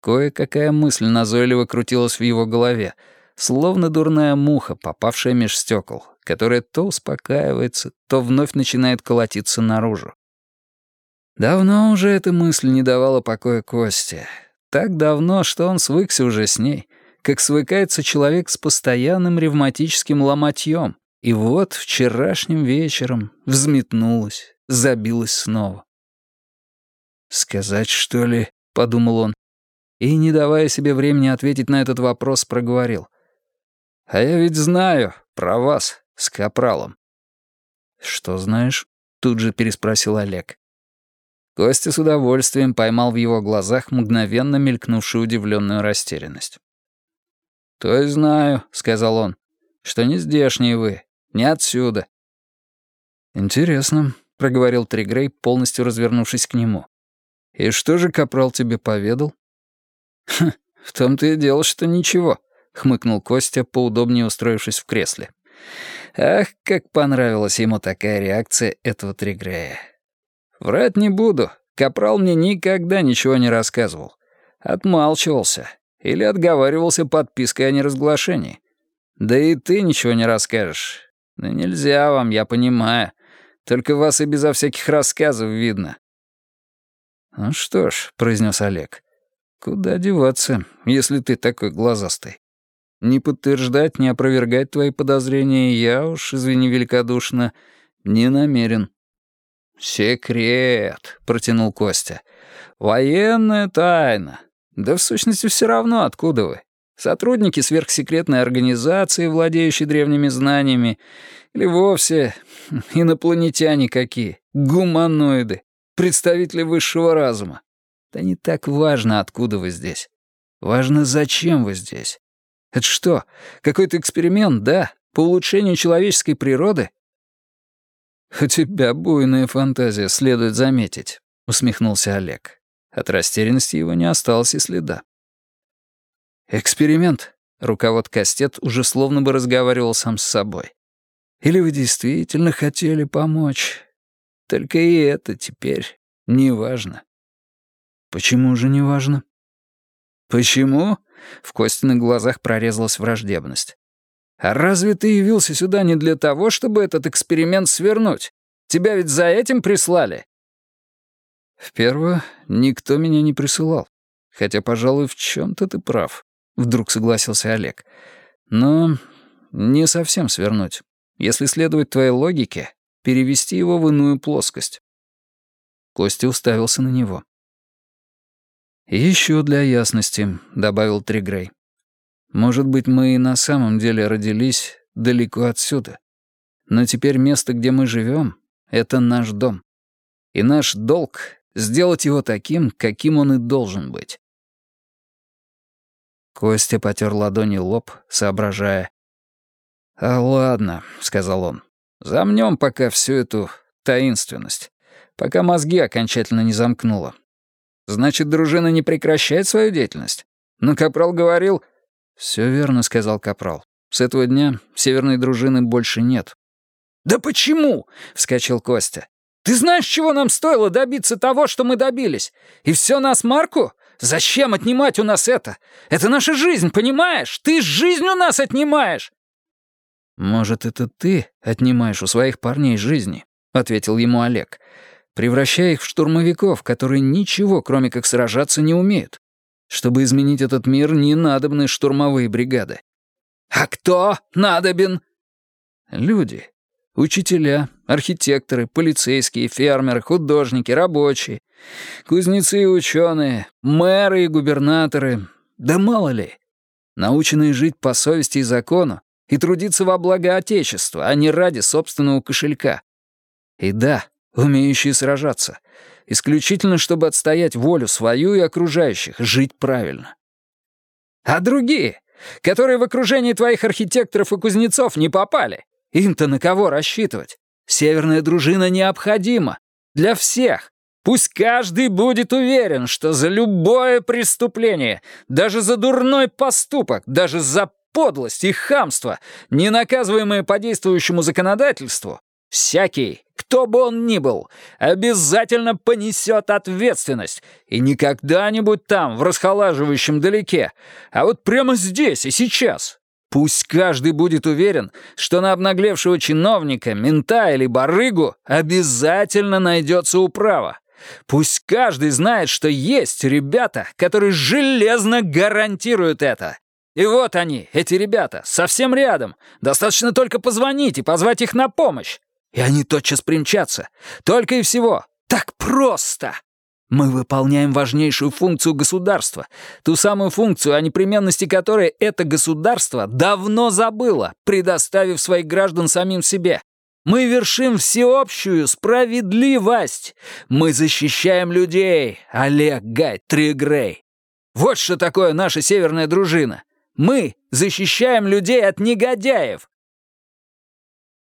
Кое-какая мысль назойливо крутилась в его голове, словно дурная муха, попавшая меж стекол, которая то успокаивается, то вновь начинает колотиться наружу. Давно уже эта мысль не давала покоя Косте. Так давно, что он свыкся уже с ней, как свыкается человек с постоянным ревматическим ломотьем. И вот вчерашним вечером взметнулась, забилась снова. «Сказать, что ли?» — подумал он. И, не давая себе времени ответить на этот вопрос, проговорил. «А я ведь знаю про вас с Капралом». «Что знаешь?» — тут же переспросил Олег. Костя с удовольствием поймал в его глазах мгновенно мелькнувшую удивленную растерянность. «То и знаю», — сказал он, — «что не здешние вы, не отсюда». «Интересно», — проговорил Тригрей, полностью развернувшись к нему. «И что же Капрал тебе поведал?» «Хм, «В том-то и дело, что ничего», — хмыкнул Костя, поудобнее устроившись в кресле. Ах, как понравилась ему такая реакция этого Тригрея. Врать не буду. Капрал мне никогда ничего не рассказывал. Отмалчивался. Или отговаривался подпиской о неразглашении. Да и ты ничего не расскажешь. Да нельзя вам, я понимаю. Только вас и безо всяких рассказов видно. «Ну что ж», — произнес Олег, — «куда деваться, если ты такой глазастый? Не подтверждать, не опровергать твои подозрения я уж, извини великодушно, не намерен». «Секрет», — протянул Костя. «Военная тайна. Да в сущности все равно, откуда вы. Сотрудники сверхсекретной организации, владеющие древними знаниями, или вовсе (laughs) инопланетяне какие, гуманоиды. Представители высшего разума. Да не так важно, откуда вы здесь. Важно, зачем вы здесь. Это что, какой-то эксперимент, да? По улучшению человеческой природы? «У тебя буйная фантазия, следует заметить», — усмехнулся Олег. От растерянности его не осталось и следа. «Эксперимент», — руковод Кастет уже словно бы разговаривал сам с собой. «Или вы действительно хотели помочь? Только и это теперь не важно». «Почему же не важно?» «Почему?» — в Костиных глазах прорезалась враждебность. «А разве ты явился сюда не для того, чтобы этот эксперимент свернуть? Тебя ведь за этим прислали?» В первое, никто меня не присылал. Хотя, пожалуй, в чем-то ты прав. Вдруг согласился Олег. Но не совсем свернуть. Если следовать твоей логике, перевести его в иную плоскость. Костя уставился на него. «Еще для ясности», — добавил Тригрей. «Может быть, мы и на самом деле родились далеко отсюда. Но теперь место, где мы живем, — это наш дом. И наш долг сделать его таким, каким он и должен быть. Костя потер ладони лоб, соображая. «А ладно», — сказал он, — «замнем пока всю эту таинственность, пока мозги окончательно не замкнуло. Значит, дружина не прекращает свою деятельность? Но Капрал говорил...» «Все верно», — сказал Капрал. «С этого дня северной дружины больше нет». «Да почему?» — вскочил Костя. Ты знаешь, чего нам стоило добиться того, что мы добились? И все нас Марку? Зачем отнимать у нас это? Это наша жизнь, понимаешь? Ты жизнь у нас отнимаешь!» «Может, это ты отнимаешь у своих парней жизни?» — ответил ему Олег. «Превращая их в штурмовиков, которые ничего, кроме как сражаться, не умеют. Чтобы изменить этот мир, не надобны штурмовые бригады». «А кто надобен?» «Люди, Учителя, архитекторы, полицейские, фермеры, художники, рабочие, кузнецы и ученые, мэры и губернаторы. Да мало ли. Наученные жить по совести и закону и трудиться во благо Отечества, а не ради собственного кошелька. И да, умеющие сражаться. Исключительно, чтобы отстоять волю свою и окружающих, жить правильно. А другие, которые в окружении твоих архитекторов и кузнецов не попали, им-то на кого рассчитывать? Северная дружина необходима. Для всех. Пусть каждый будет уверен, что за любое преступление, даже за дурной поступок, даже за подлость и хамство, не наказываемое по действующему законодательству, всякий, кто бы он ни был, обязательно понесет ответственность. И не когда-нибудь там, в расхолаживающем далеке, а вот прямо здесь и сейчас. Пусть каждый будет уверен, что на обнаглевшего чиновника, мента или барыгу обязательно найдется управа. Пусть каждый знает, что есть ребята, которые железно гарантируют это. И вот они, эти ребята, совсем рядом. Достаточно только позвонить и позвать их на помощь. И они тотчас примчатся. Только и всего. Так просто. Мы выполняем важнейшую функцию государства, ту самую функцию, о непременности которой это государство давно забыло, предоставив своих граждан самим себе. Мы вершим всеобщую справедливость. Мы защищаем людей, Олег Гай Тригрей. Вот что такое наша северная дружина. Мы защищаем людей от негодяев.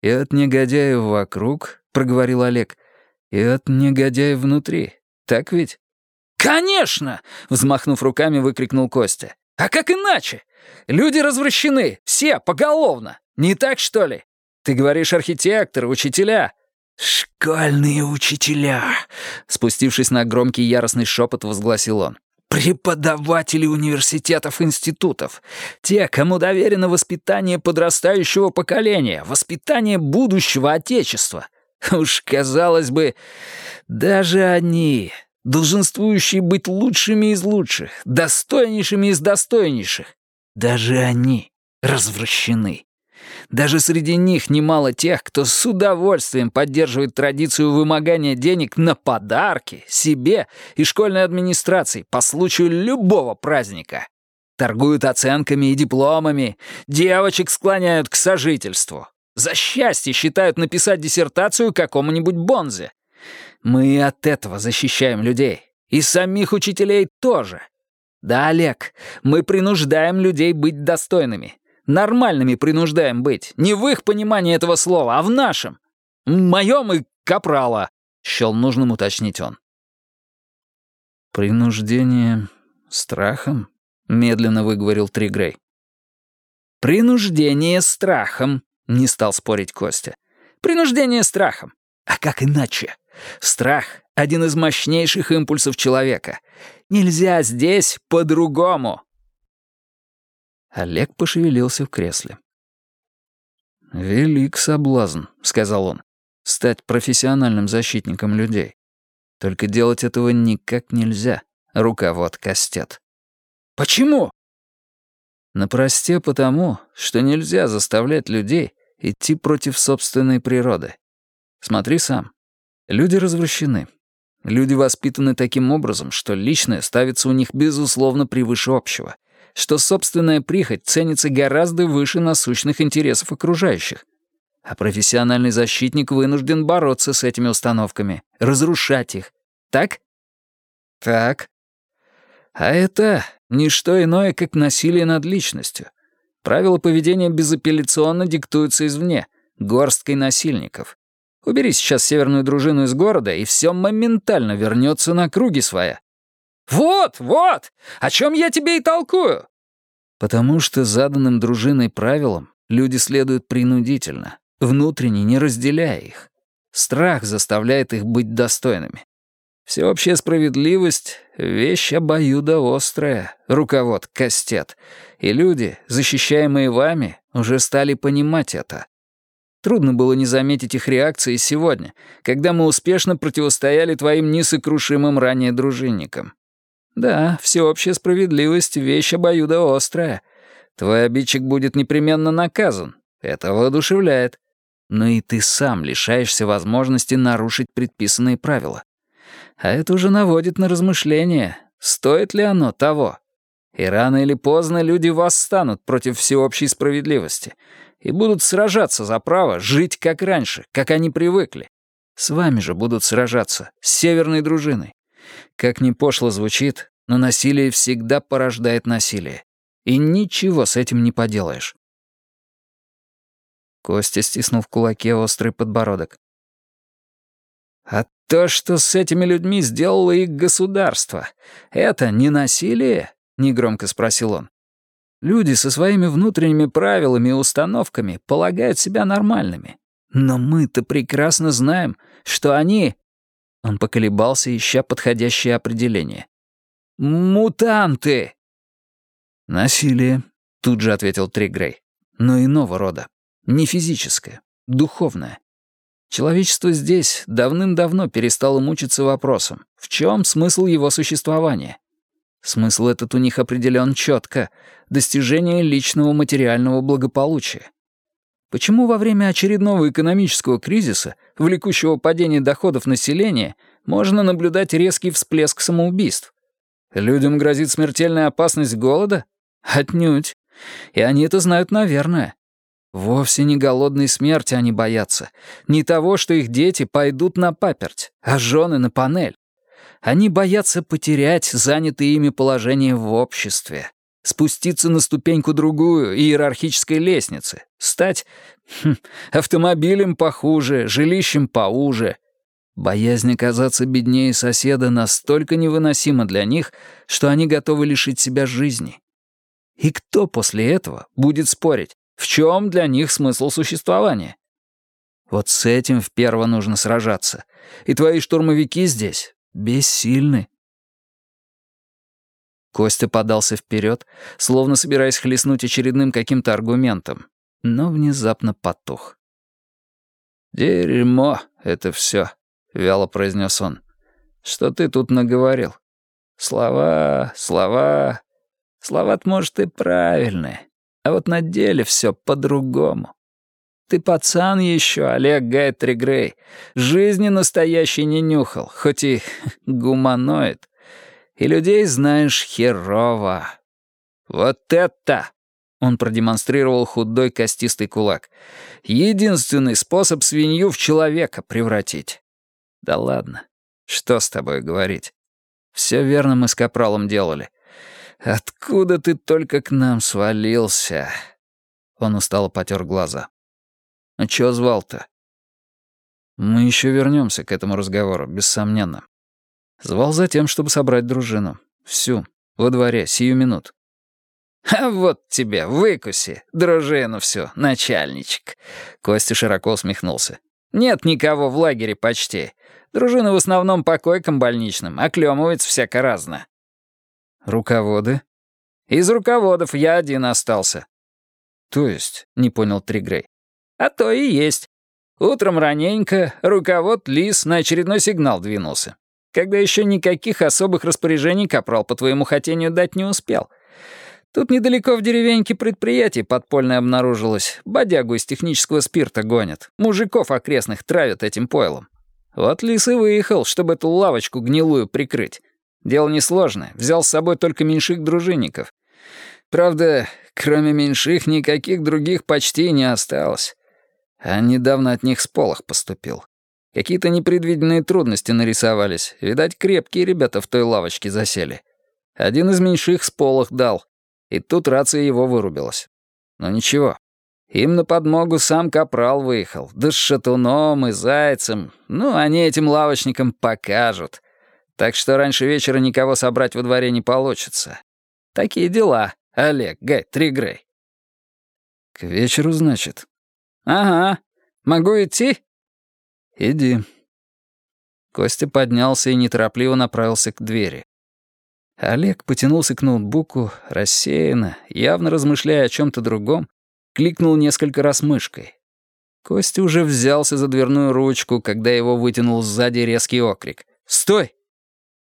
«И от негодяев вокруг», — проговорил Олег, — «и от негодяев внутри». Так ведь?» «Конечно!» — взмахнув руками, выкрикнул Костя. «А как иначе? Люди развращены, все, поголовно. Не так, что ли? Ты говоришь архитекторы, учителя». «Школьные учителя!» Спустившись на громкий яростный шепот, возгласил он. «Преподаватели университетов, институтов. Те, кому доверено воспитание подрастающего поколения, воспитание будущего Отечества. Уж, казалось бы, даже они, долженствующие быть лучшими из лучших, достойнейшими из достойнейших, даже они развращены. Даже среди них немало тех, кто с удовольствием поддерживает традицию вымогания денег на подарки себе и школьной администрации по случаю любого праздника. Торгуют оценками и дипломами, девочек склоняют к сожительству. За счастье считают написать диссертацию какому-нибудь бонзе. Мы от этого защищаем людей. И самих учителей тоже. Да, Олег, мы принуждаем людей быть достойными. Нормальными принуждаем быть. Не в их понимании этого слова, а в нашем. Моем и капрала, счел нужным уточнить он. «Принуждение страхом?» — медленно выговорил Тригрей. «Принуждение страхом», — не стал спорить Костя. «Принуждение страхом. А как иначе? Страх — один из мощнейших импульсов человека. Нельзя здесь по-другому». Олег пошевелился в кресле. «Велик соблазн», — сказал он, — «стать профессиональным защитником людей. Только делать этого никак нельзя. Руковод костет. «Почему?» Напросте потому, что нельзя заставлять людей идти против собственной природы. Смотри сам. Люди развращены. Люди воспитаны таким образом, что личное ставится у них безусловно превыше общего, что собственная прихоть ценится гораздо выше насущных интересов окружающих. А профессиональный защитник вынужден бороться с этими установками, разрушать их. Так? Так. А это не что иное, как насилие над личностью. Правила поведения безапелляционно диктуются извне, горсткой насильников. Убери сейчас северную дружину из города, и все моментально вернется на круги своя. «Вот, вот! О чем я тебе и толкую!» Потому что заданным дружиной правилам люди следуют принудительно, внутренне не разделяя их. Страх заставляет их быть достойными. Всеобщая справедливость — вещь обоюдоострая, руковод Кастет, и люди, защищаемые вами, уже стали понимать это. Трудно было не заметить их реакции сегодня, когда мы успешно противостояли твоим несокрушимым ранее дружинникам. Да, всеобщая справедливость — вещь обоюдоострая. Твой обидчик будет непременно наказан. Это воодушевляет но и ты сам лишаешься возможности нарушить предписанные правила. А это уже наводит на размышления, стоит ли оно того. И рано или поздно люди восстанут против всеобщей справедливости и будут сражаться за право жить как раньше, как они привыкли. С вами же будут сражаться, с северной дружиной. Как ни пошло звучит, но насилие всегда порождает насилие. И ничего с этим не поделаешь. Костя стиснул в кулаке острый подбородок. «А то, что с этими людьми сделало их государство, это не насилие?» — негромко спросил он. «Люди со своими внутренними правилами и установками полагают себя нормальными. Но мы-то прекрасно знаем, что они...» Он поколебался, ища подходящее определение. «Мутанты!» «Насилие», — тут же ответил Тригрей, — «но иного рода. Не физическое, духовное. Человечество здесь давным-давно перестало мучиться вопросом, в чем смысл его существования. Смысл этот у них определен четко — достижение личного материального благополучия. Почему во время очередного экономического кризиса, влекущего падение доходов населения, можно наблюдать резкий всплеск самоубийств? Людям грозит смертельная опасность голода? Отнюдь. И они это знают, наверное. Вовсе не голодной смерти они боятся, не того, что их дети пойдут на паперть, а жены на панель. Они боятся потерять занятое ими положение в обществе, спуститься на ступеньку другую иерархической лестницы, стать хм, автомобилем похуже, жилищем поуже. Боязнь оказаться беднее соседа настолько невыносима для них, что они готовы лишить себя жизни. И кто после этого будет спорить? В чем для них смысл существования? Вот с этим вперво нужно сражаться. И твои штурмовики здесь бессильны. Костя подался вперед, словно собираясь хлестнуть очередным каким-то аргументом, но внезапно потух. «Дерьмо это все, вяло произнес он. «Что ты тут наговорил? Слова, слова... Слова-то, может, и правильные. А вот на деле все по-другому. Ты пацан еще, Олег Гайтри Грей. Жизни настоящей не нюхал, хоть и (laughs) гуманоид. И людей знаешь херово. Вот это! Он продемонстрировал худой костистый кулак. Единственный способ свинью в человека превратить. Да ладно, Что с тобой говорить? Все верно мы с Капралом делали. Откуда ты только к нам свалился?» Он устало потер глаза. «А чё звал-то?» «Мы еще вернемся к этому разговору, бессомненно. Звал за тем, чтобы собрать дружину. Всю. Во дворе, сию минут. «А вот тебе, выкуси, дружину всю, начальничек!» Костя широко усмехнулся. «Нет никого в лагере почти. Дружина в основном по койкам больничным, оклемывается всяко разно». «Руководы?» «Из руководов я один остался». «То есть?» — не понял Тригрей. «А то и есть. Утром раненько руковод Лис на очередной сигнал двинулся. Когда еще никаких особых распоряжений Капрал по твоему хотению дать не успел». Тут недалеко в деревеньке предприятие подпольное обнаружилось. Бодягу из технического спирта гонят. Мужиков окрестных травят этим пойлом. Вот лис и выехал, чтобы эту лавочку гнилую прикрыть. Дело несложное. Взял с собой только меньших дружинников. Правда, кроме меньших, никаких других почти не осталось. А недавно от них с полох поступил. Какие-то непредвиденные трудности нарисовались. Видать, крепкие ребята в той лавочке засели. Один из меньших с полох дал. И тут рация его вырубилась. Но ничего. Им на подмогу сам Капрал выехал. Да с Шатуном и Зайцем. Ну, они этим лавочникам покажут. Так что раньше вечера никого собрать во дворе не получится. Такие дела, Олег, Гай, Тригрей. К вечеру, значит? Ага. Могу идти? Иди. Костя поднялся и неторопливо направился к двери. Олег потянулся к ноутбуку, рассеянно, явно размышляя о чем-то другом, кликнул несколько раз мышкой. Костя уже взялся за дверную ручку, когда его вытянул сзади резкий окрик. «Стой!»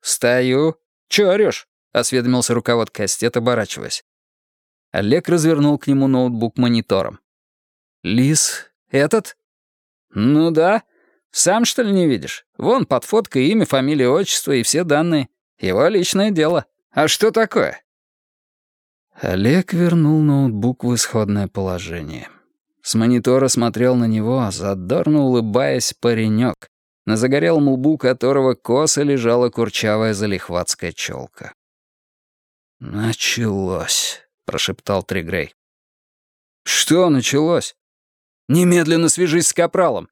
«Стою. Чё орёшь?» — осведомился руковод Кастет, оборачиваясь. Олег развернул к нему ноутбук монитором. «Лис, этот?» «Ну да. Сам, что ли, не видишь? Вон под фоткой имя, фамилия, отчество и все данные. Его личное дело. А что такое?» Олег вернул ноутбук в исходное положение. С монитора смотрел на него, задорно улыбаясь, паренек, на загорелом лбу которого косо лежала курчавая залихватская челка. «Началось», — прошептал Тригрей. «Что началось?» «Немедленно свяжись с Капралом».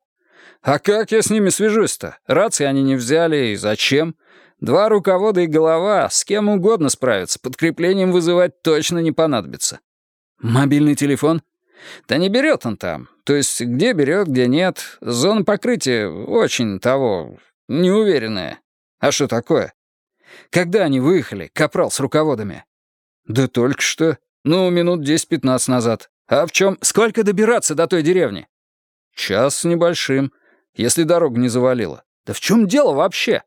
«А как я с ними свяжусь-то? Рации они не взяли, и зачем? Два руковода и голова с кем угодно справятся, подкреплением вызывать точно не понадобится. Мобильный телефон? Да не берет он там. То есть где берет, где нет. Зона покрытия очень того, неуверенная. А что такое? Когда они выехали, капрал с руководами? Да только что. Ну, минут 10-15 назад. А в чем? Сколько добираться до той деревни? Час с небольшим, если дорога не завалила. Да в чем дело вообще?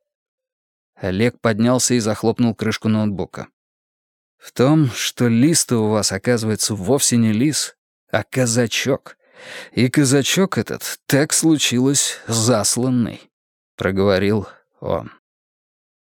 Олег поднялся и захлопнул крышку ноутбука. «В том, что лист у вас, оказывается, вовсе не лис, а казачок. И казачок этот так случилось засланный», — проговорил он.